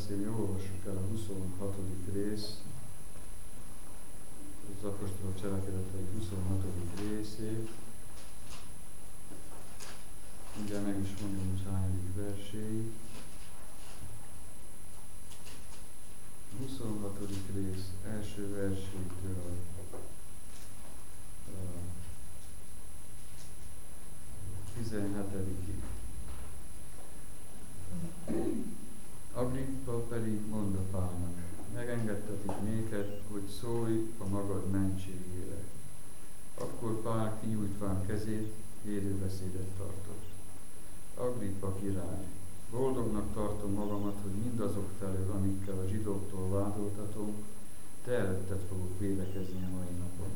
beszélni, olvassuk el a 26. rész, az apostolok cselekedetei 26. részét. Ugye meg is mondom az hányadik verséig. 26. rész első versétől a 17. Agrippa pedig mondta Pálnak, megengedtetik néked, hogy szólj a magad mentségére. Akkor Pál kinyújtván kezét, védőbeszédet tartott. Agrippa király, boldognak tartom magamat, hogy mindazok felől, amikkel a zsidóktól vádoltatom, te előtted fogok védekezni a mai napon.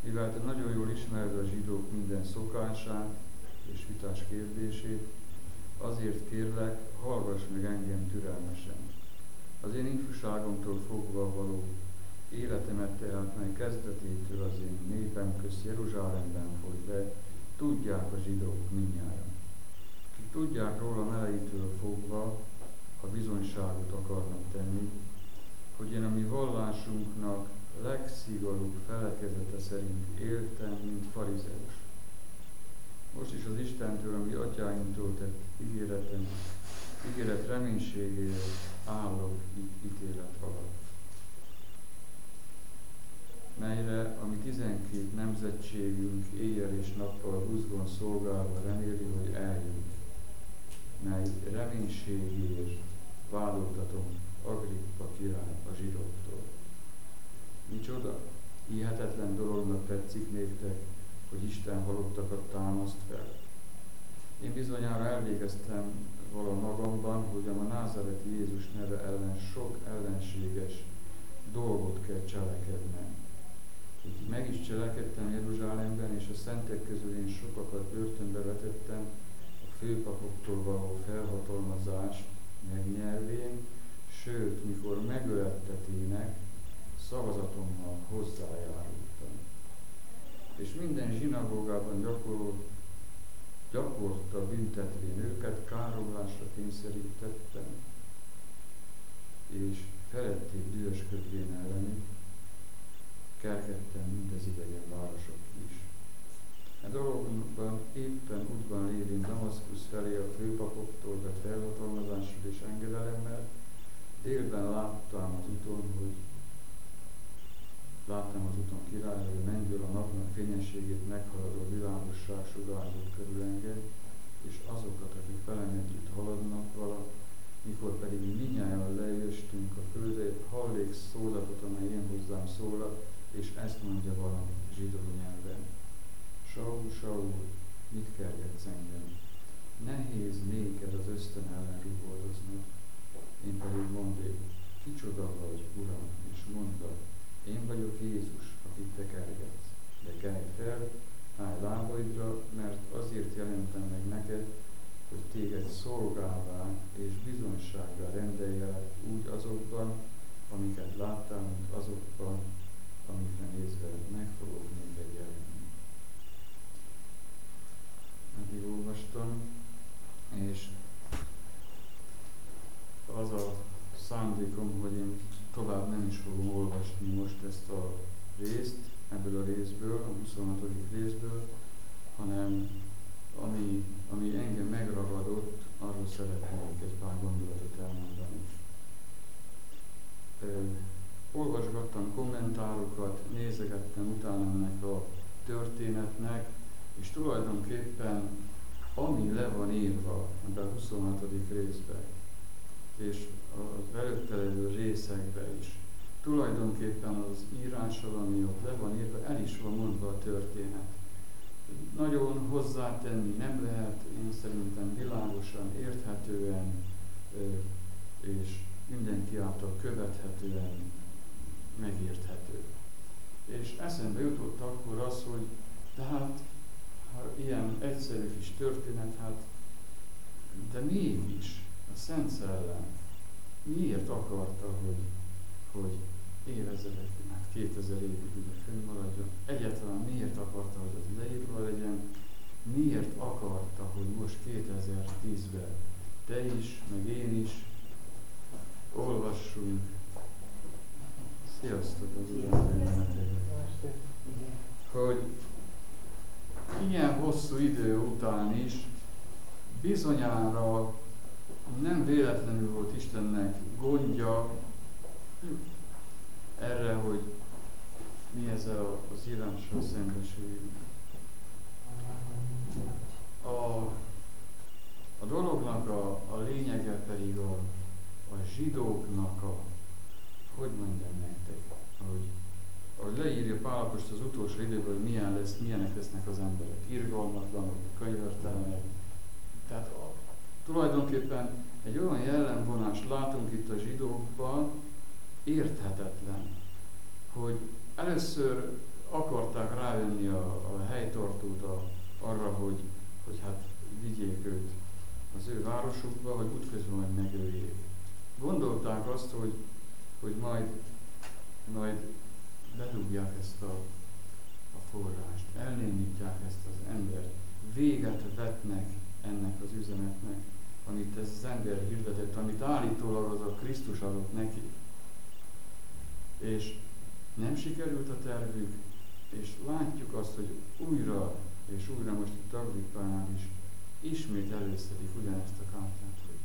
Mivel te nagyon jól ismered a zsidók minden szokását és vitás kérdését, azért kérlek, hallgass meg engem türelmesen. Az én ifjúságomtól fogva való életemet tehát, mely kezdetétől az én népem közt Jeruzsálemben folyt be, tudják a zsidók minnyára. Tudják róla elejétől fogva, a bizonyságot akarnak tenni, hogy én a mi vallásunknak legszigorúbb felekezete szerint éltem, mint farizeus. Most is az Istentől, ami atyáimtól tett ígéretem, ígéret reménységéért állok ítélet alatt. Melyre, ami tizenkét nemzetségünk éjjel és nappal buzgon szolgálva reméli, hogy eljut, mely reménységért vádoltatom Agrippa király a zsidóktól. Micsoda? Hihetetlen dolognak tetszik néktek, hogy Isten halottakat támaszt fel. Én bizonyára elvégeztem vala magamban, hogy a názareti Jézus neve ellen sok ellenséges dolgot kell cselekednem. Így meg is cselekedtem Jeruzsálemben, és a szentek közül én sokakat börtönbe vetettem, a főpapoktól való felhatalmazást megnyelvén, sőt, mikor megölettetének, szavazatommal hozzájárultam. És minden zsinagógában gyakorolt gyakorta büntetvén őket, káromlásra kényszerítettem, és felették dühösködvén ellenük, kergettem mindez idegen városok is. A dologban éppen útban lévén Damaszkusz felé a főpapoktól vett felhatalmazással és engedelemmel, délben láttam az úton, hogy Láttam az úton király, hogy mennyből a napnak fényességét meghaladó világosság sugárzott körül engem, és azokat, akik velem együtt haladnak vala, mikor pedig mi minnyáján lejöstünk a földre, hallék szózatot, amely én hozzám szólal, és ezt mondja valami zsidó nyelven. Saul, Saul, mit kergetsz engem? Nehéz néked az ösztön ellen rigordoznod. Én pedig mondék, kicsoda vagy, Uram, és mondta, én vagyok Jézus, akit te kergetsz. De kelj fel, állj lábaidra, mert azért jelentem meg neked, hogy téged szolgálvá és bizonyságra rendeljelek úgy azokban, amiket láttál, mint azokban, amikre nézve meg fogok neked jelenni. Eddig olvastam, és az a szándékom, hogy én tovább nem is fogom olvasni most ezt a részt, ebből a részből, a 26. részből, hanem ami, ami engem megragadott, arról szeretnék egy pár gondolatot elmondani. Ö, olvasgattam kommentárokat, nézegettem utána ennek a történetnek, és tulajdonképpen ami le van írva ebben a 26. részben, és az előtte levő részekbe is. Tulajdonképpen az írással, ami ott le van írva, el is van mondva a történet. nagyon hozzátenni nem lehet, én szerintem világosan, érthetően és mindenki által követhetően megérthető. És eszembe jutott akkor az, hogy tehát ilyen egyszerű kis történet, hát de mégis a Szent Szellem. Miért akarta, hogy, hogy évezredek, hát 2000 évig ugye fönnmaradjon, egyáltalán miért akarta, hogy az leírva legyen, miért akarta, hogy most 2010-ben te is, meg én is olvassunk. Sziasztok az Uram Hogy ilyen hosszú idő után is bizonyára nem véletlenül volt Istennek gondja erre, hogy mi ez az írással szembesüljünk. A, a dolognak a, a lényege pedig a, a zsidóknak a, hogy mondjam nektek, hogy ahogy leírja Pálapost az utolsó időben, lesz, milyenek lesznek az emberek, irgalmatlanok, könyörtelenek. Tehát a, tulajdonképpen egy olyan jellemvonást látunk itt a zsidókban, érthetetlen, hogy először akarták rávenni a, a helytartót a, arra, hogy, hogy hát vigyék őt az ő városukba, hogy útközben majd megöljék. Gondolták azt, hogy, hogy majd, majd bedugják ezt a forrást, elnémítják ezt az embert, véget vetnek ennek az üzenetnek, amit ez az ember hirdetett, amit állítólag az a Krisztus adott neki. És nem sikerült a tervük, és látjuk azt, hogy újra és újra most a Agripánál is ismét előszedik ugyanezt a kártyát, hogy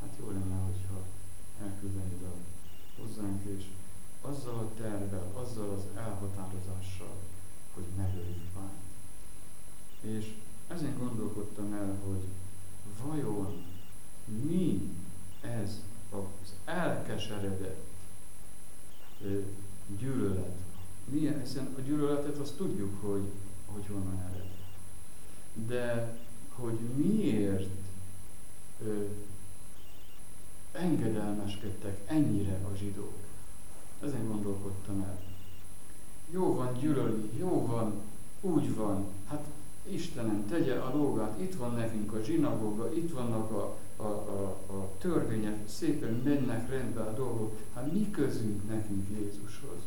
hát jó lenne, hogyha elküldenéd a hozzánk, és azzal a tervvel, azzal az elhatározással, hogy megöljük Pált. És ezen gondolkodtam el, hogy vajon mi ez az elkeseredett gyűlölet. Milyen, hiszen a gyűlöletet azt tudjuk, hogy, hogy honnan ered. De hogy miért ö, engedelmeskedtek ennyire a zsidók. Ezen gondolkodtam el. Jó van, gyűlöli, jó van, úgy van. Hát Istenem, tegye a dolgát, itt van nekünk a zsinagóga, itt vannak a, a, a, a törvények, szépen mennek rendbe a dolgok. Hát mi közünk nekünk Jézushoz?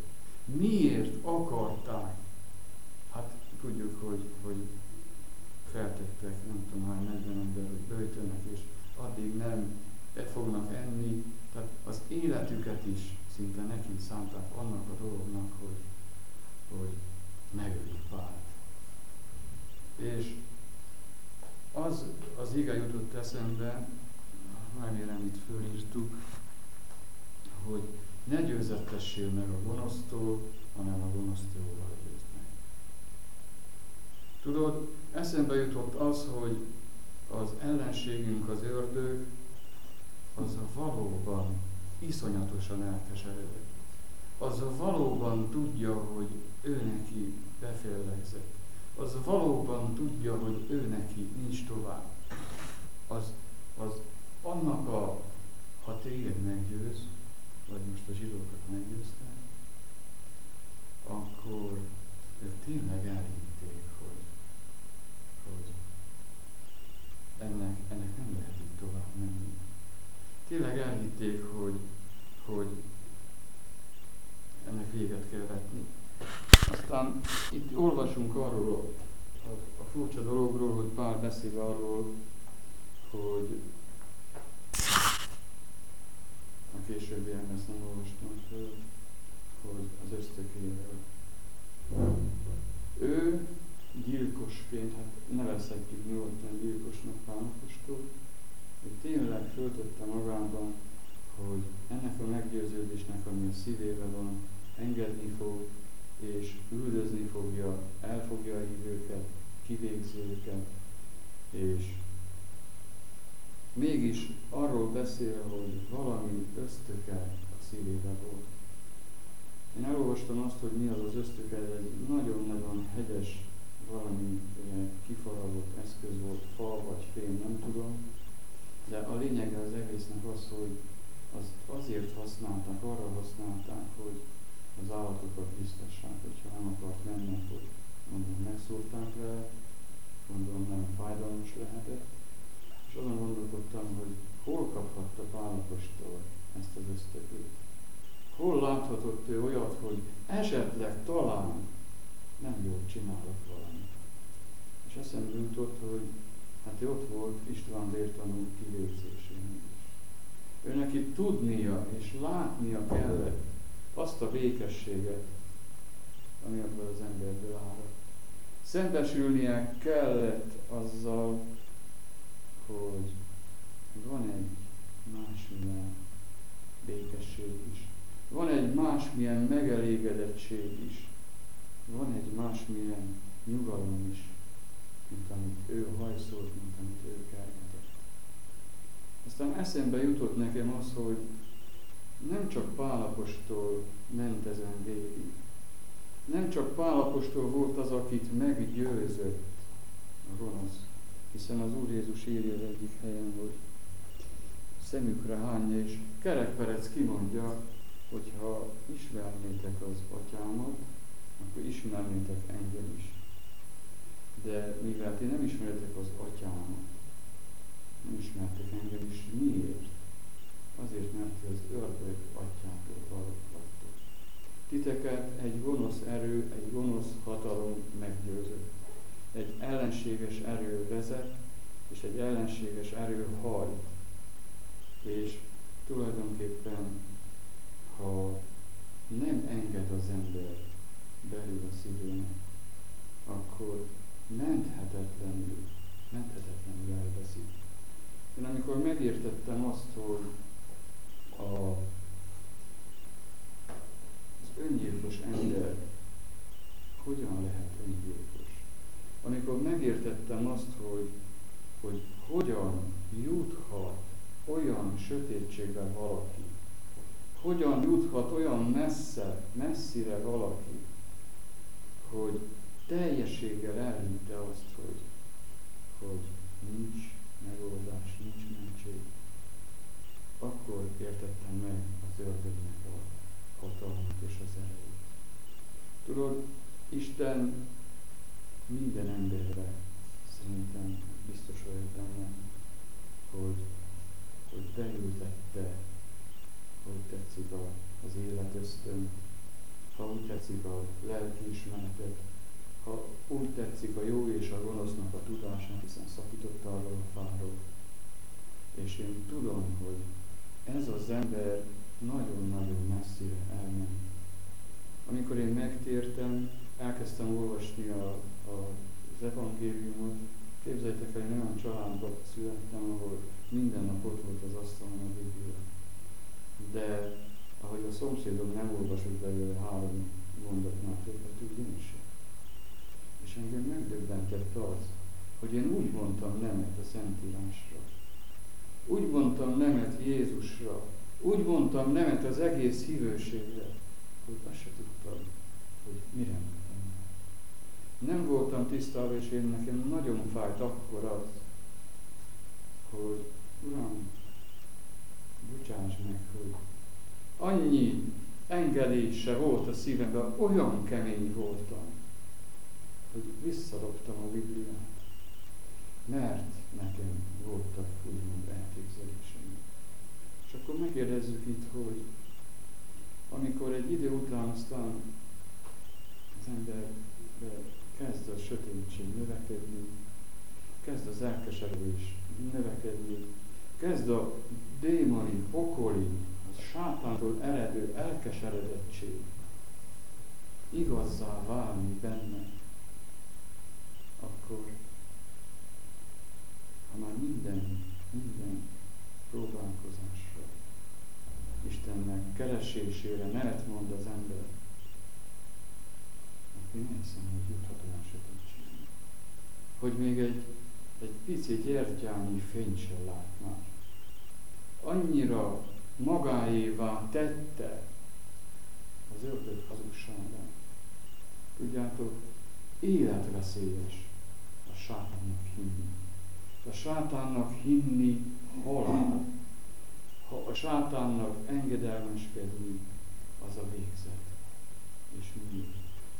Miért akarták? Hát tudjuk, hogy, hogy feltettek, nem tudom, hány 40 ember, hogy bőjtönek, és addig nem fognak enni, tehát az életüket is szinte nekünk szánták annak a dolognak, hogy, hogy megöljük Pált. És az az ige jutott eszembe, remélem itt fölírtuk, hogy ne győzettessél meg a gonosztól, hanem a gonosztóval győzd meg. Tudod, eszembe jutott az, hogy az ellenségünk, az ördög, az valóban iszonyatosan elkeseredett. Az valóban tudja, hogy ő neki beféllegzett. Az valóban tudja, hogy ő neki nincs tovább. Az, az annak a, ha téged meggyőz, vagy most a zsidókat meggyőzte, akkor ők tényleg elhitték, hogy, hogy ennek, ennek nem lehet tovább menni. Tényleg elhitték, hogy, hogy ennek véget kell vetni. Aztán itt olvasunk arról a, a furcsa dologról, hogy Pál beszél arról, hogy a későbbiekben ezt nem olvastam föl, hogy az ösztökéről. Ő gyilkosként, hát nevezhetjük nyugodtan gyilkosnak Pálapostól, hogy tényleg föltötte magában, hogy ennek a meggyőződésnek, ami a szívébe van, engedni fog, és üldözni fogja, el fogja hívőket, kivégzi őket, és mégis arról beszél, hogy valami ösztöke a szívébe volt. Én elolvastam azt, hogy mi az az ösztöke, ez egy nagyon-nagyon hegyes, valami kifaragott eszköz volt, fal vagy fém, nem tudom, de a lényeg az egésznek az, hogy az azért használták, arra használták, hogy az állatokat biztassák, hogyha nem akart menni, akkor mondom, megszúrták le, gondolom nem fájdalmas lehetett, és azon gondolkodtam, hogy hol kaphatta Pálapostól ezt az ösztökét. Hol láthatott ő olyat, hogy esetleg talán nem jól csinálok valamit. És eszembe jutott, hogy hát ő ott volt István vértanú kivégzésén is. Ő neki tudnia és látnia kellett azt a békességet, ami abból az emberből áll. Szentesülnie kellett azzal, hogy van egy másmilyen békesség is. Van egy másmilyen megelégedettség is. Van egy másmilyen nyugalom is, mint amit ő hajszolt, mint amit ő kergetett. Aztán eszembe jutott nekem az, hogy nem csak Pálapostól ment ezen végig. Nem csak Pálapostól volt az, akit meggyőzött a gonosz, hiszen az Úr Jézus írja az egyik helyen, hogy szemükre hányja, és kerekperec kimondja, hogyha ismernétek az atyámat, akkor ismernétek engem is. De mivel ti nem ismertek az atyámat, ismertek engem is, miért? Azért, mert az ördög atyától valók vagytok. Titeket egy gonosz erő, egy gonosz hatalom meggyőzött. Egy ellenséges erő vezet, és egy ellenséges erő hajt. És tulajdonképpen, ha nem enged az ember belül a szívének, akkor menthetetlenül, menthetetlenül elveszik. Én amikor megértettem azt, hogy a, az öngyilkos ember hogyan lehet öngyilkos, amikor megértettem azt, hogy, hogy hogyan juthat olyan sötétségbe valaki, hogyan juthat olyan messze, messzire valaki, hogy teljességgel elhitte azt, hogy, hogy nincs megoldás, nincs mentség, akkor értettem meg az ördögnek a hatalmat és az erejét. Tudod, Isten minden emberre szerintem biztos vagyok benne, hogy, hogy beültette, hogy tetszik az életösztön, ha úgy tetszik a lelkiismeretet, ha úgy tetszik a jó és a gonosznak a tudását, hiszen szakított arról a fáról. És én tudom, hogy ez az ember nagyon-nagyon messzire elment. Amikor én megtértem, elkezdtem olvasni a, a, az evangéliumot, képzeljétek el, én olyan családba születtem, ahol minden nap ott volt az asztalon a Biblia. De ahogy a szomszédom nem olvasott belőle három mondatnál többet, úgy én sem. És engem megdöbbentett az, hogy én úgy mondtam nemet a Szentírásra. Úgy mondtam nemet Jézusra. Úgy mondtam nemet az egész hívőségre, hogy azt se tudtam, hogy mire mondtam. Nem voltam tisztában, és én nekem nagyon fájt akkor az, hogy Uram, bocsáss meg, hogy annyi engedése volt a szívemben, olyan kemény voltam, hogy visszadobtam a Bibliát, mert nekem voltak úgymond elképzeléseim. És akkor megérdezzük itt, hogy amikor egy idő után aztán az ember kezd a sötétség növekedni, kezd az elkeseredés növekedni, kezd a démoni, pokoli, a sátántól eredő elkeseredettség igazzá válni benne, akkor ha már minden, minden próbálkozásra, Istennek keresésére nemet mond az ember, akkor én hiszem, hogy juthat olyan. Hogy még egy, egy pici gyertyányi fényt sem lát. Annyira magáévá tette az ördög hazugságát. Tudjátok, életveszélyes sátánnak hinni. A sátánnak hinni halál. Ha a sátánnak engedelmeskedünk, az a végzet. És mi?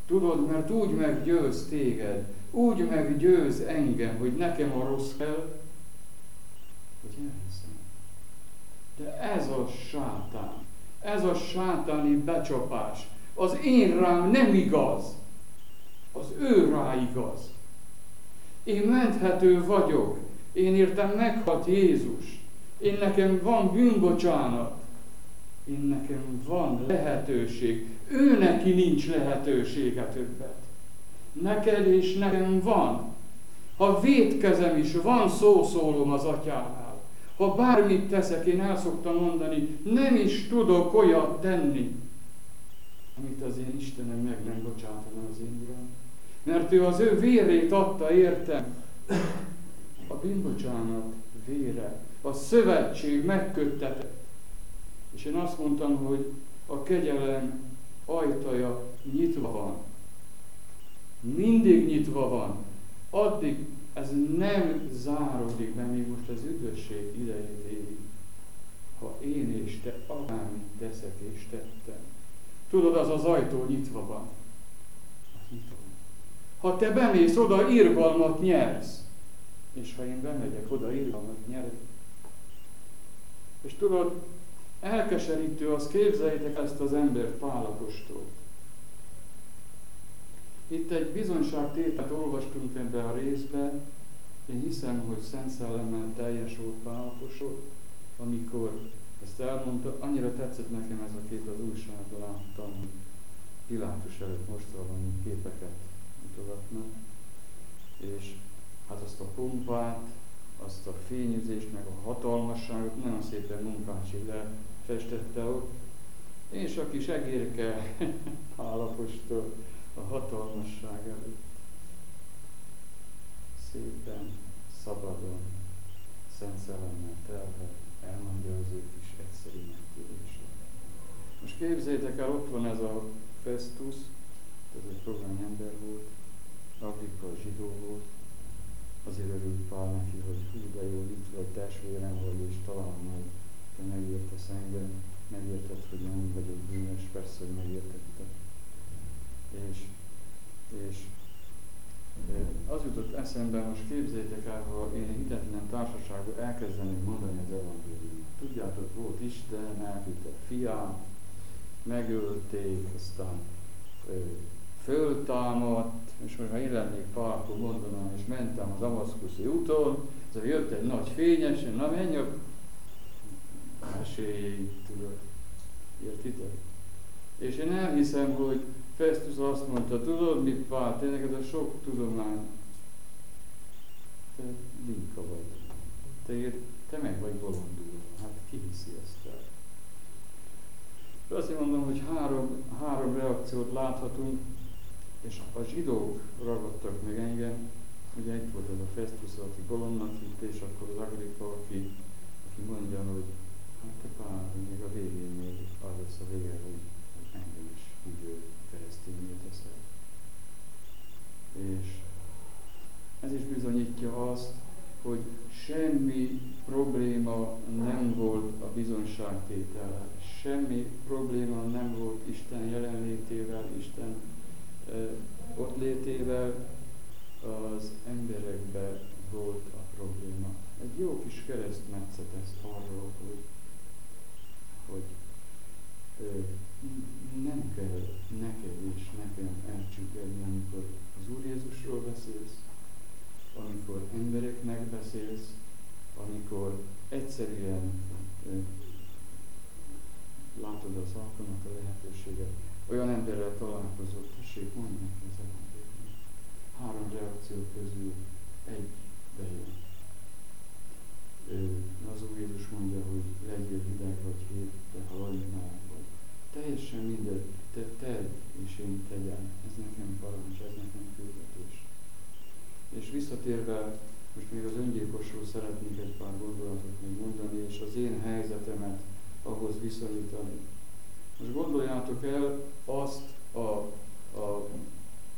Tudod, mert úgy meggyőz téged, úgy meggyőz engem, hogy nekem a rossz kell, hogy elhiszem. De ez a sátán, ez a sátáni becsapás, az én rám nem igaz, az ő rá igaz. Én menthető vagyok, én értem meghalt Jézus, én nekem van bűnbocsánat, én nekem van lehetőség, ő neki nincs lehetősége többet. Neked és nekem van. Ha védkezem is, van szószólom az atyánál. Ha bármit teszek, én el szoktam mondani, nem is tudok olyat tenni, amit az én Istenem meg nem bocsátana az én Uram. Mert ő az ő vérét adta értem. A bűnbocsánat vére, a szövetség megköttetett. És én azt mondtam, hogy a kegyelem ajtaja nyitva van. Mindig nyitva van. Addig ez nem záródik be, még most az üdvösség idejét éri. Ha én és te akármit teszek és tettem. Tudod, az az ajtó nyitva van. Ha te bemész oda, irgalmat nyersz. És ha én bemegyek oda, irgalmat nyerek. És tudod, elkeserítő az, képzeljétek ezt az embert Pálapostól. Itt egy bizonyságtételt olvastunk ebbe a részbe, én hiszem, hogy Szent Szellemmel teljes volt Pálapostól, amikor ezt elmondta, annyira tetszett nekem ez a kép, az újságban láttam, hogy Pilátus előtt most valami képeket mutogatnak, és hát azt a pompát, azt a fényezést, meg a hatalmasságot nagyon szépen Munkácsi festette ott, és a kis egérke állapostól a hatalmasság előtt. Szépen, szabadon, szent szellemmel telve elmondja az ő kis egyszerű megtérését. Most képzétek el, ott van ez a Festus, ez egy program ember volt, Agrippa zsidó volt, azért örült Pál neki, hogy hú, de jó, itt vagy testvérem vagy, és talán majd te megértesz engem, megérted, hogy nem vagyok bűnös, persze, hogy megértette. És, és az jutott eszembe, most képzétek el, ha én hitetlen társaságban elkezdeném mondani az evangéliumot. Tudjátok, volt Isten, elküldte fiát, megölték, aztán föltámadt, és ha én lennék Pál, akkor és mentem az Amaszkuszi úton, ez jött egy nagy fényes, na menj a mesélj, tudod. Értitek? És én elhiszem, hogy Festus azt mondta, tudod mit Pál, te neked a sok tudomány, te linka vagy. Te, te meg vagy bolondul. Hát ki hiszi ezt el? Azt mondom, hogy három, három reakciót láthatunk és a zsidók ragadtak meg engem, ugye itt volt ez a Festus, aki bolondnak hitt, és akkor az Agrippa, aki, aki mondja, hogy hát te pár, még a végén még az lesz a vége, hogy engem is úgy keresztényé teszel. És ez is bizonyítja azt, hogy semmi probléma nem volt a bizonságtétel, semmi probléma nem volt Isten jelenlétével, Isten ott létével az emberekben volt a probléma. Egy jó kis keresztmetszet ez arról, hogy, hogy ö, nem kell neked és nekem elcsüggedni, amikor az Úr Jézusról beszélsz, amikor embereknek beszélsz, amikor egyszerűen ö, látod az alkalmat, a lehetőséget, olyan emberrel találkozott, tessék, mondj neki az evangélium. Három reakció közül egy bejön. Az Úr Jézus mondja, hogy legyél hideg vagy hét, de halljál már vagy. Teljesen mindegy, te tedd, és én tegyem. Ez nekem parancs, ez nekem küldetés. És visszatérve, most még az öngyilkosról szeretnék egy pár gondolatot még mondani, és az én helyzetemet ahhoz viszonyítani. Most gondoljátok el azt a, a,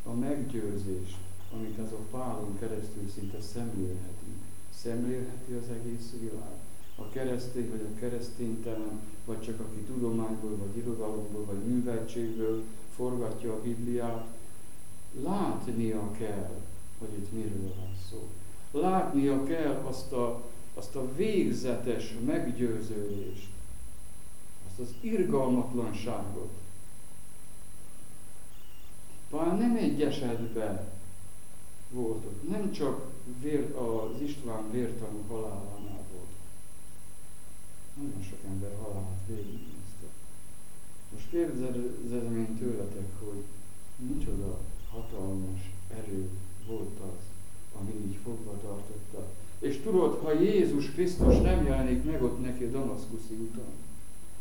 a meggyőzést, amit ez a pálon keresztül szinte szemlélhetünk. Szemlélheti az egész világ. a keresztény vagy a kereszténytelen, vagy csak aki tudományból, vagy irodalomból, vagy műveltségből forgatja a Bibliát, látnia kell, hogy itt miről van szó. Látnia kell azt a, azt a végzetes meggyőződést, azt az irgalmatlanságot. Talán nem egy esetben voltak, nem csak vér, az István vértanú halálánál volt. Nagyon sok ember halálát végignézte. Most kérdezem én tőletek, hogy micsoda hatalmas erő volt az, ami így fogva tartotta. És tudod, ha Jézus Krisztus nem jelenik meg ott neki a Damaszkuszi úton,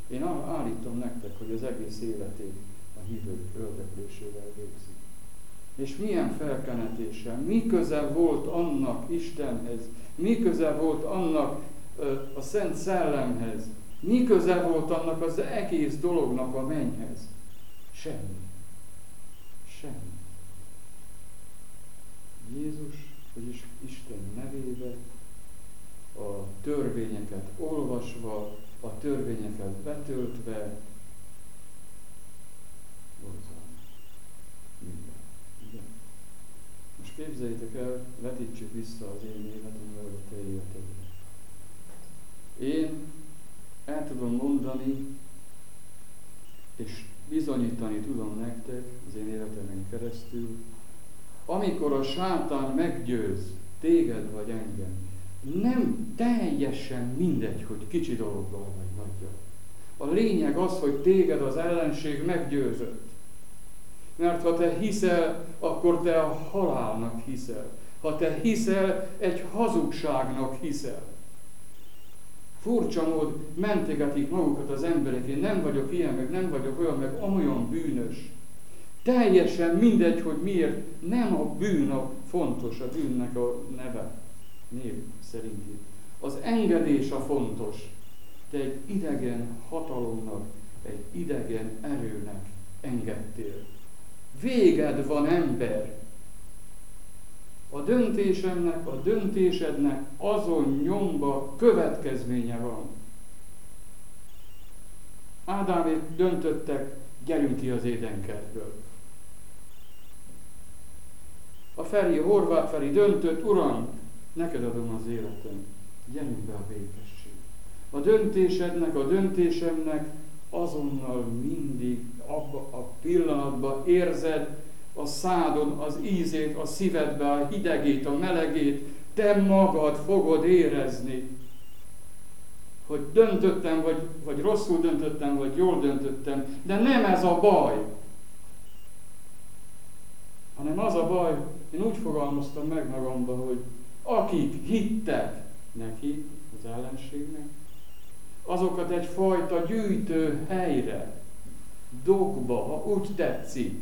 én állítom nektek, hogy az egész életét a hívők öldöklésével végzi. És milyen felkenetéssel, mi köze volt annak Istenhez, mi köze volt annak a Szent Szellemhez, mi köze volt annak az egész dolognak a mennyhez? Semmi. Semmi. Jézus, vagyis Isten nevébe a törvényeket olvasva, a törvényeket betöltve, minden. Most képzeljétek el, vetítsük vissza az én életemre, a te életedre. Én el tudom mondani, és bizonyítani tudom nektek az én életemen keresztül, amikor a sátán meggyőz téged vagy engem, nem teljesen mindegy, hogy kicsi dologgal vagy nagyja. A lényeg az, hogy téged az ellenség meggyőzött. Mert ha te hiszel, akkor te a halálnak hiszel. Ha te hiszel, egy hazugságnak hiszel. Furcsa mód mentegetik magukat az emberek, én nem vagyok ilyen, meg nem vagyok olyan, meg olyan bűnös. Teljesen mindegy, hogy miért nem a bűn a fontos, a bűnnek a neve, név szerint Az engedés a fontos. Te egy idegen hatalomnak, egy idegen erőnek engedtél. Véged van ember. A döntésemnek, a döntésednek azon nyomba következménye van. Ádámék döntöttek, gyerünk ki az édenkertből. A Feri, Horváth Feri döntött, Uram, neked adom az életem, gyerünk be a békesség. A döntésednek, a döntésemnek azonnal mindig abba a pillanatban érzed a szádon az ízét, a szívedbe a hidegét, a melegét, te magad fogod érezni, hogy döntöttem, vagy, vagy rosszul döntöttem, vagy jól döntöttem, de nem ez a baj, hanem az a baj, én úgy fogalmaztam meg magamba, hogy akik hittek neki, az ellenségnek, azokat egyfajta gyűjtő helyre, dogba, ha úgy tetszik,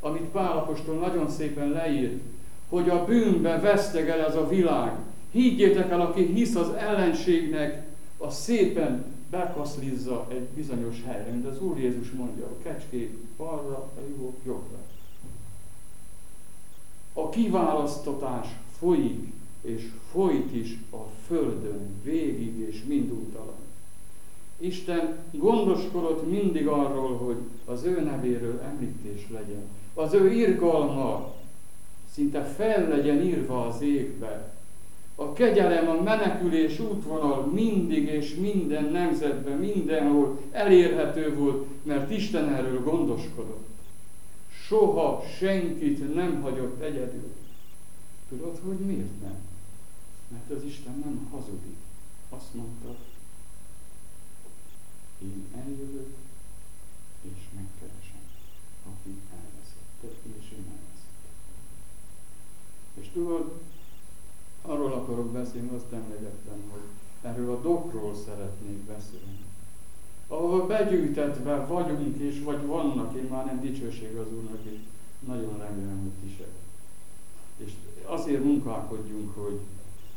amit Pálapostól nagyon szépen leír, hogy a bűnbe vesztegel ez a világ. Higgyétek el, aki hisz az ellenségnek, a szépen bekaszlizza egy bizonyos helyre, mint az Úr Jézus mondja, a kecskék balra, a jobbra. A kiválasztatás folyik, és folyt is a földön végig és mindútalan. Isten gondoskodott mindig arról, hogy az ő nevéről említés legyen. Az ő irgalma szinte fel legyen írva az égbe. A kegyelem, a menekülés útvonal mindig és minden nemzetben, mindenhol elérhető volt, mert Isten erről gondoskodott. Soha senkit nem hagyott egyedül. Tudod, hogy miért nem? Mert az Isten nem hazudik. Azt mondta, én eljövök, és megkeresem, aki elveszette, és én elveszette. És tudod, arról akarok beszélni, azt emlegettem, hogy erről a dokról szeretnék beszélni. Ahol begyűjtetve vagyunk, és vagy vannak, én már nem dicsőség az Úrnak, és nagyon remélem, hogy ti. És azért munkálkodjunk, hogy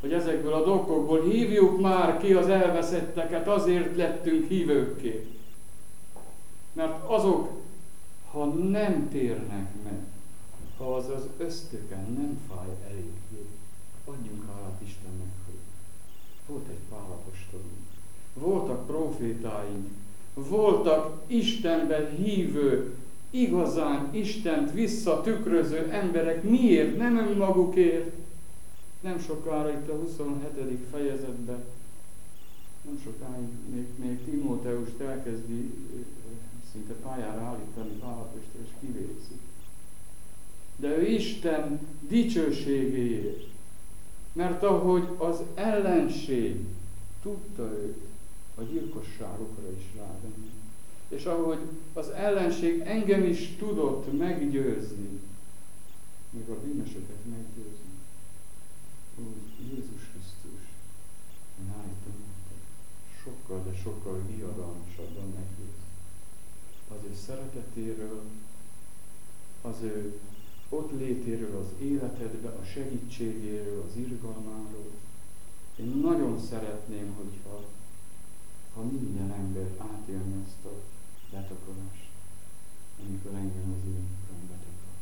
hogy ezekből a dolgokból hívjuk már ki az elveszetteket, azért lettünk hívőkké. Mert azok, ha nem térnek meg, ha az az ösztöken nem fáj eléggé, adjunk hálát Istennek, hogy Volt egy pálapostolunk. Voltak profétáink. Voltak Istenben hívő, igazán Istent visszatükröző emberek. Miért? Nem önmagukért. Nem sokára itt a 27. fejezetben, nem sokáig még, még Timóteust elkezdi szinte pályára állítani Pálapestre, és kivégzi. De ő Isten dicsőségéért. Mert ahogy az ellenség tudta őt a gyilkosságokra is rávenni, és ahogy az ellenség engem is tudott meggyőzni, még a bűnösöket meggyőzni, úgy Jézus Krisztus, én állítom sokkal, de sokkal diadalmasabban meggyőz. Az ő szeretetéről, az ő ott létéről az életedbe, a segítségéről, az irgalmáról. Én nagyon szeretném, hogyha ha minden ember átélne ezt a betakarást, amikor engem az én uram betakar.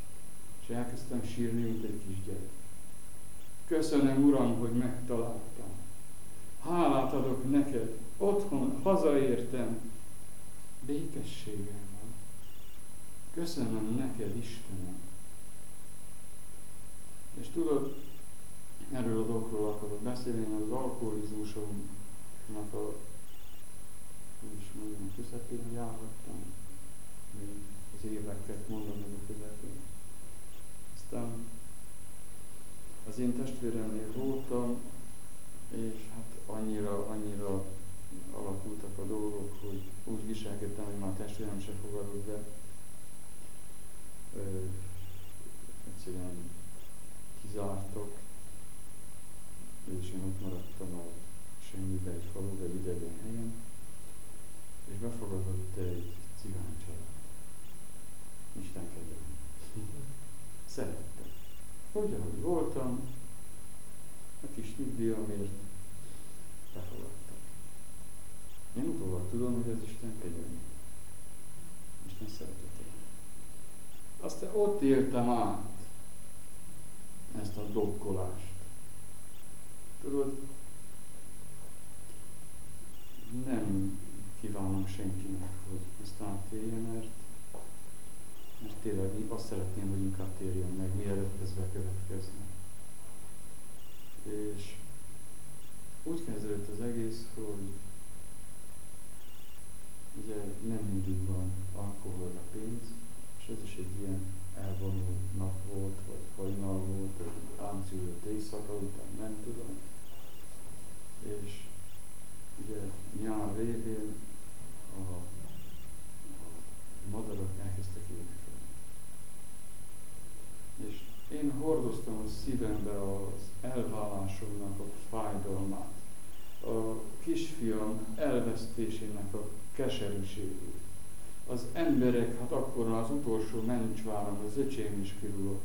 És elkezdtem sírni, mint egy kisgyerek. Köszönöm, Uram, hogy megtaláltam. Hálát adok neked, otthon, hazaértem, békességem van. Köszönöm neked, Istenem. És tudod, erről a dolgokról akarok beszélni, az alkoholizmusomnak a, hogy is mondjam, közepén járhattam, még az éveket mondom a közepén. Aztán az én testvéremnél voltam, és hát annyira, annyira alakultak a dolgok, hogy úgy viselkedtem, hogy már a testvérem se fogadott be. Ö, egyszerűen kizártok, és én ott maradtam a semmibe, egy faluba, egy idegen helyen, és befogadott egy cigány család. Isten kegyelme. Szerettem. Hogy ahogy voltam, a kis nyugdíjamért befogadtak. Én utólag tudom, hogy ez Isten kegyelme. Isten szeretete. Aztán ott éltem át ezt a dokkolást. Tudod, nem kívánom senkinek, hogy ezt átélje, mert, mert tényleg azt szeretném, hogy inkább térjen meg, mielőtt ez bekövetkezne. És úgy kezdődött az egész, hogy ugye nem mindig van alkoholra pénz, és ez is egy ilyen elvonó nap volt, vagy hajnal volt, vagy ámszülött éjszaka után, nem tudom. És ugye nyár végén a, a madarak elkezdtek énekelni. És én hordoztam a szívembe az elválásomnak a fájdalmát, a kisfiam elvesztésének a keserűségét az emberek, hát akkor az utolsó mencsváram, az öcsém is kirúgott.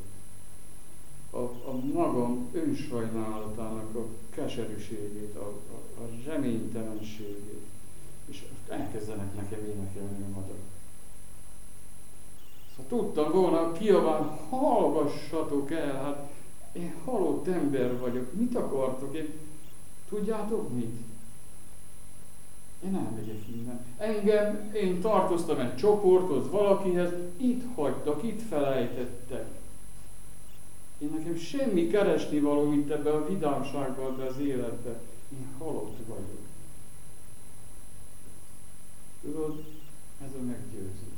A, a magam önsajnálatának a keserűségét, a, a, a reménytelenségét, és elkezdenek nekem énekelni a madarak. Szóval tudtam volna kiabálni, hallgassatok el, hát én halott ember vagyok, mit akartok? Én, tudjátok mit? Én elmegyek innen. Engem, én tartoztam egy csoporthoz, valakihez, itt hagytak, itt felejtettek. Én nekem semmi keresni való itt ebbe a vidámságban, de az életbe. Én halott vagyok. Tudod, ez a meggyőzés.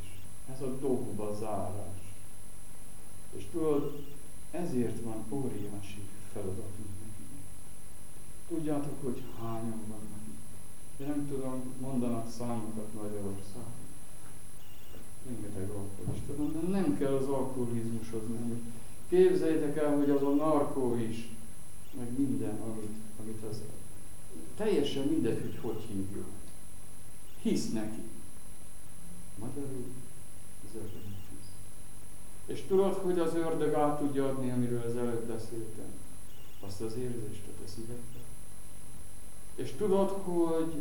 Ez a dobba zárás. És tudod, ezért van óriási feladatunk nekünk. Tudjátok, hogy hányan vannak én nem tudom, mondanak számokat Magyarországon. Rengeteg alkoholista van, de nem kell az alkoholizmushoz menni. Képzeljétek el, hogy az a narkó is, meg minden, amit, amit az teljesen mindegy, hogy hogy hívjuk. Hisz neki. Magyarul az ördög hisz. És tudod, hogy az ördög át tudja adni, amiről az előbb beszéltem? Azt az érzést a te szívedbe. És tudod, hogy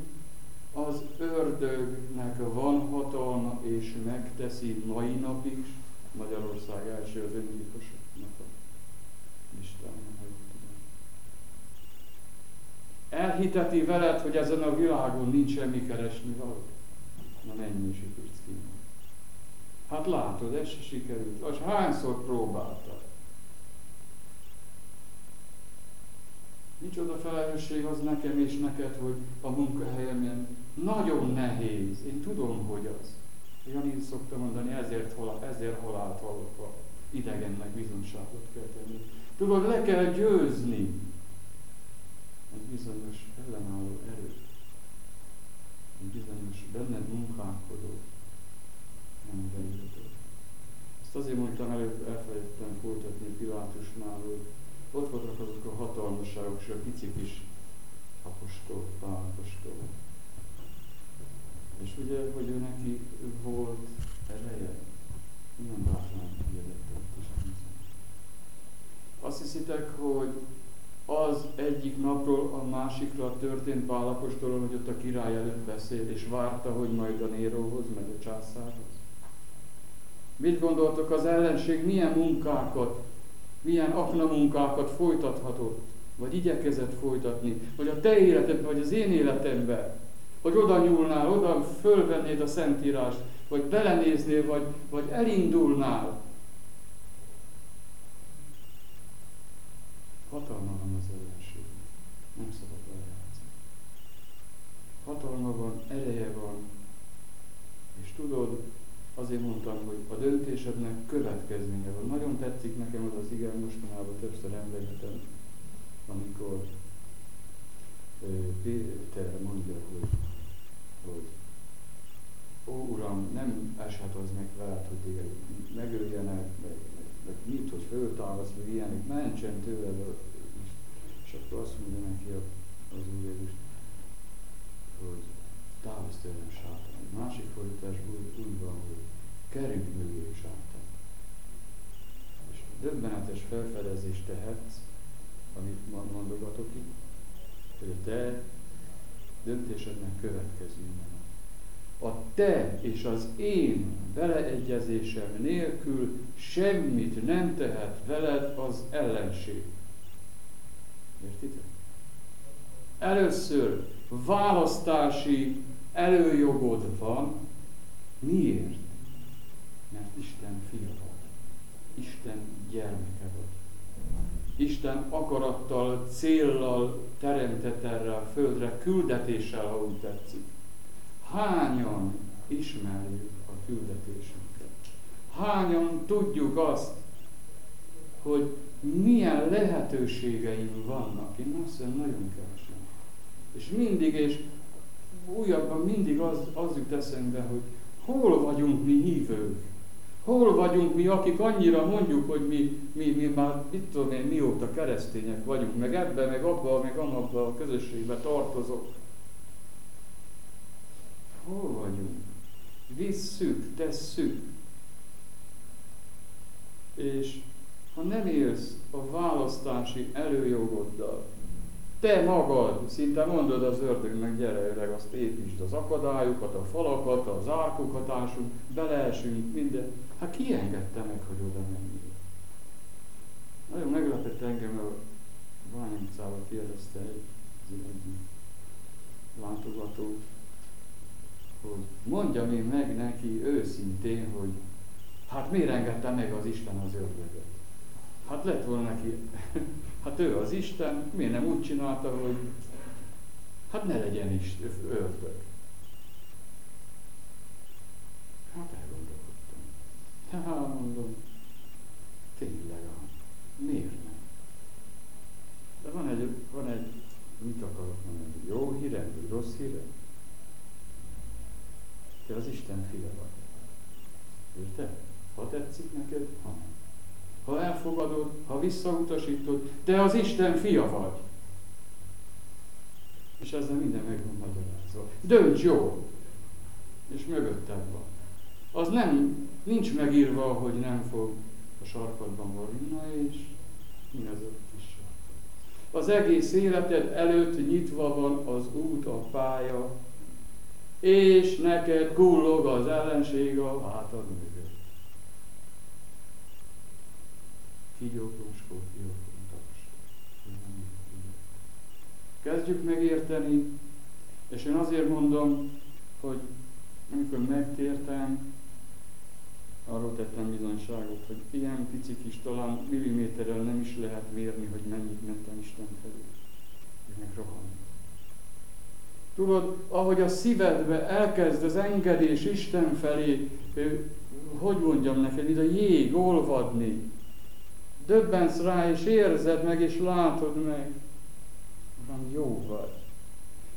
az ördögnek van hatalma, és megteszi mai napig is, Magyarország első az öngyilkosoknak a listáján, elhiteti veled, hogy ezen a világon nincs semmi keresni való. Na menj és építs ki. Hát látod, ez se sikerült. Az hányszor próbáltad? Micsoda felelősség az nekem és neked, hogy a munkahelyemen nagyon nehéz. Én tudom, hogy az. Jani szokta mondani, ezért, halál, ezért halált hallotva idegennek bizonságot kell tenni. Tudod, le kell győzni egy bizonyos ellenálló erőt, egy bizonyos benned munkálkodó emberületet. Ezt azért mondtam előbb, elfelejtettem folytatni Pilátusnál, hogy ott voltak azok a hatalmasságok, és a picik is apostol, pálapostol. És ugye, hogy ő neki volt ereje, nem bátran hirdette Azt hiszitek, hogy az egyik napról a másikra történt Pálapostolon, hogy ott a király előtt beszél, és várta, hogy majd a Néróhoz, meg a császárhoz. Mit gondoltok, az ellenség milyen munkákat, milyen aknamunkákat folytathatott, vagy igyekezett folytatni, vagy a te életedben, vagy az én életemben, hogy oda nyúlnál, oda fölvennéd a Szentírást, vagy belenéznél, vagy, vagy elindulnál. Hatalma van az ellenség. Nem szabad eljátszani. Hatalma van, ereje van. És tudod, azért mondtam, hogy a döntésednek következménye van. Nagyon tetszik nekem az az igen, mostanában többször emlegetem, amikor Péter mondja, hogy, hogy ó Uram, nem eshet az meg veled, hogy téged megöljenek, meg, meg, meg mit, hogy föltávasz, meg ilyenek, mentsen tőled, és akkor azt mondja neki az Úr Jézus, hogy távozz tőlem sátán. Másik fordításból úgy van, hogy kerünk mögé sátán. És döbbenetes felfedezést tehetsz, amit mondogatok itt, hogy a te döntésednek következménye a te és az én beleegyezésem nélkül semmit nem tehet veled az ellenség. Értitek? Először választási előjogod van. Miért? Mert Isten fia vagy. Isten gyermeke vagy. Isten akarattal, céllal teremtett erre a földre, küldetéssel, ha úgy tetszik hányan ismerjük a küldetésünket? Hányan tudjuk azt, hogy milyen lehetőségeim vannak? Én azt mondom, nagyon kevesen. És mindig, és újabban mindig az, az jut eszembe, hogy hol vagyunk mi hívők? Hol vagyunk mi, akik annyira mondjuk, hogy mi, mi, mi már, mit tudom én, mióta keresztények vagyunk, meg ebben, meg abban, meg amabban a közösségben tartozok hol vagyunk? Visszük, tesszük. És ha nem élsz a választási előjogoddal, te magad, szinte mondod az ördögnek, gyere öreg, azt építsd az akadályokat, a falakat, az árkokat ásunk, beleesünk, minden. Hát ki engedte meg, hogy oda menjél? Nagyon meglepett engem, a Ványomcával kérdezte egy, egy látogató, hogy mondjam én meg neki őszintén, hogy hát miért engedte meg az Isten az ördögöt? Hát lett volna neki, hát ő az Isten, miért nem úgy csinálta, hogy hát ne legyen is ördög. Hát elgondolkodtam. Hát mondom, tényleg, miért nem? De van egy, van egy, mit akarok mondani, jó hírem, vagy rossz hírem? Te az Isten fia vagy. Érted? Ha tetszik neked, ha nem. Ha elfogadod, ha visszautasítod, te az Isten fia vagy. És ezzel minden meg van magyarázva. Dönts jó, és mögötted van. Az nem, nincs megírva, hogy nem fog a sarkadban. Na és mi az a kis sarkad? Az egész életed előtt nyitva van az út, a pálya, és neked gullog az ellenség a hátad mögött. Kígyókon, skorpiókon, taps. kezdjük megérteni, és én azért mondom, hogy amikor megtértem, arról tettem bizonyságot, hogy ilyen pici kis, talán milliméterrel nem is lehet mérni, hogy mennyit mentem Isten felé. És meg. Tudod, ahogy a szívedbe elkezd az engedés Isten felé, hogy mondjam neked, mint a jég olvadni, döbbensz rá, és érzed meg, és látod meg. Uram, jó vagy.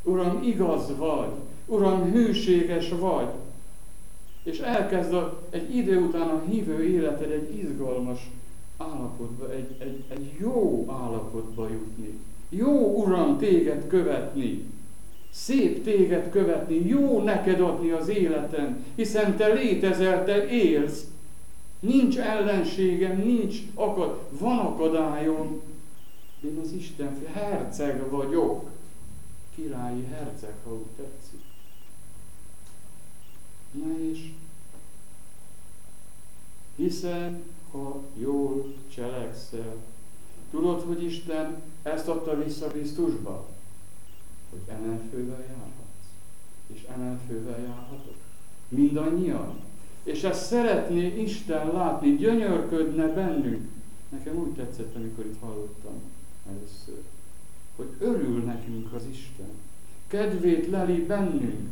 Uram, igaz vagy. Uram, hűséges vagy. És elkezd a, egy idő után a hívő életed egy izgalmas állapotba, egy, egy, egy jó állapotba jutni. Jó, Uram, téged követni. Szép téged követni, jó neked adni az életen, hiszen te létezel, te élsz. Nincs ellenségem, nincs akad, van akadályom. Én az Isten herceg vagyok. Királyi herceg, ha úgy tetszik. Na és hiszen ha jól cselekszel, tudod, hogy Isten ezt adta vissza Krisztusba? Hogy emelfővel járhatsz. És emelfővel járhatok. Mindannyian. És ezt szeretné Isten látni, gyönyörködne bennünk. Nekem úgy tetszett, amikor itt hallottam először, hogy örül nekünk az Isten. Kedvét leli bennünk.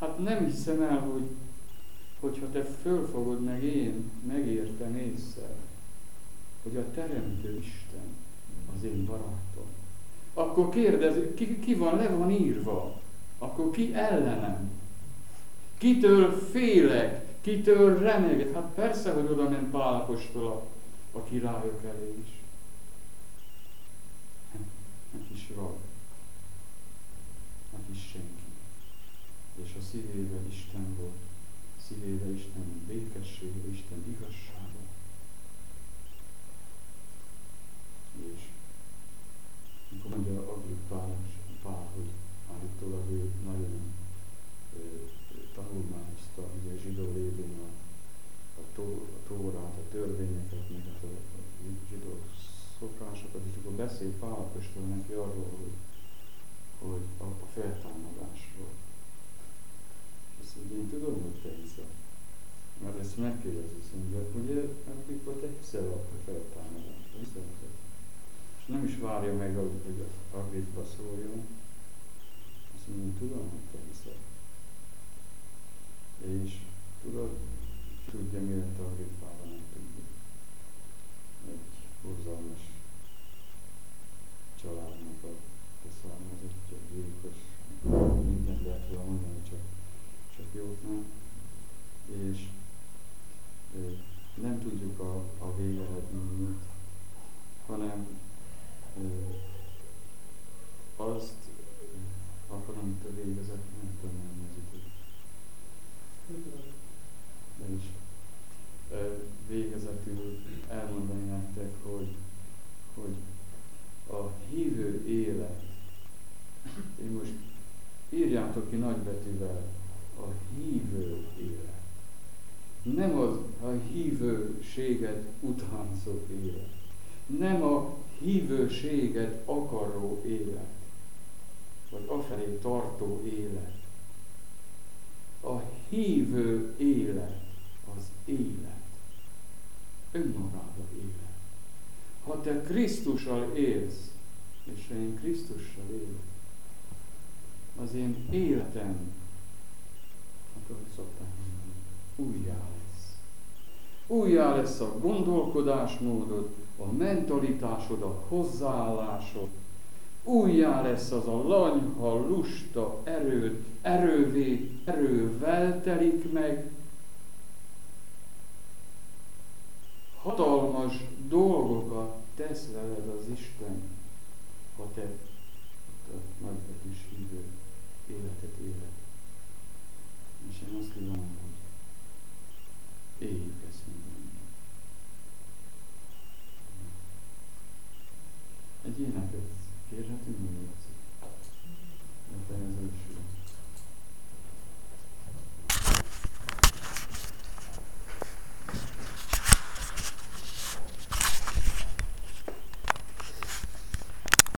Hát nem hiszem el, hogy hogyha te fölfogod meg én, megértem észre, hogy a Teremtő Isten az én barátom. Akkor kérdez, ki, ki van, le van írva, akkor ki ellenem? Kitől félek? Kitől remegek? Hát persze, hogy oda ment Pál apostol a, a királyok elé is. Nem is rab. Nem is senki. És a szívében Isten volt szívébe Isten békessége, Isten igazsága. És amikor mondja Agrippál, Pál, hogy állítólag ő nagyon tanulmányozta ugye zsidó lévén a, a, tó, a tórát, a törvényeket, meg a, a zsidó szokásokat, és akkor beszél Pál neki arról, hogy, hogy a, a feltámadásról én tudom, hogy te hiszel. Mert ezt megkérdezi, mondja, ugye, amikor te hiszel a feltámadásra, hiszel És nem is várja meg, hogy Agrippa szóljon. Azt mondja, én tudom, hogy te hiszel. És tudod, tudja, mi lett Agrippában, nem tudja. Egy borzalmas családnak a beszármazottja, gyilkos, minden lehet volna mondani, csak jóknál, és nem tudjuk a, a végeredményt, hanem azt akkor, amit a végezett, nem tudom elnevezni. És végezetül elmondani nektek, hogy, hogy a hívő élet, én most írjátok ki nagybetűvel a hívő élet. Nem az a hívőséget utánzó élet. Nem a hívőséget akaró élet. Vagy afelé tartó élet. A hívő élet az élet. Önmagában élet. Ha te Krisztussal élsz, és én Krisztussal élek, az én életem. Ahogy szokták mondani, újjá lesz. Újjá lesz a gondolkodásmódod, a mentalitásod, a hozzáállásod, újjá lesz az a lanyha, lusta erőd, erővé, erővel telik meg, hatalmas dolgokat tesz veled az Isten, ha te nagybetűs hívő életet éled. És én azt kívánom, hogy éljük ezt